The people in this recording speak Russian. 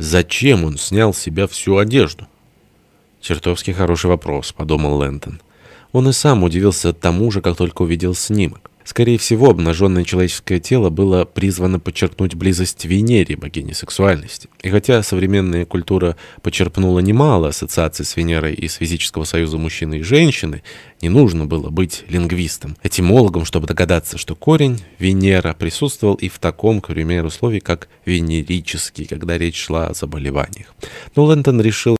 Зачем он снял с себя всю одежду? «Чертовски хороший вопрос», — подумал Лэнтон. Он и сам удивился тому же, как только увидел снимок. Скорее всего, обнаженное человеческое тело было призвано подчеркнуть близость Венере, богини сексуальности. И хотя современная культура почерпнула немало ассоциаций с Венерой из физического союза мужчины и женщины, не нужно было быть лингвистом, этимологом, чтобы догадаться, что корень «Венера» присутствовал и в таком, к примеру, слове, как «венерический», когда речь шла о заболеваниях. Но Лэнтон решил,